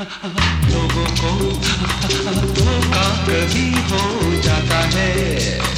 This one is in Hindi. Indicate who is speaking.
Speaker 1: लोगों को धोखा कभी हो जाता है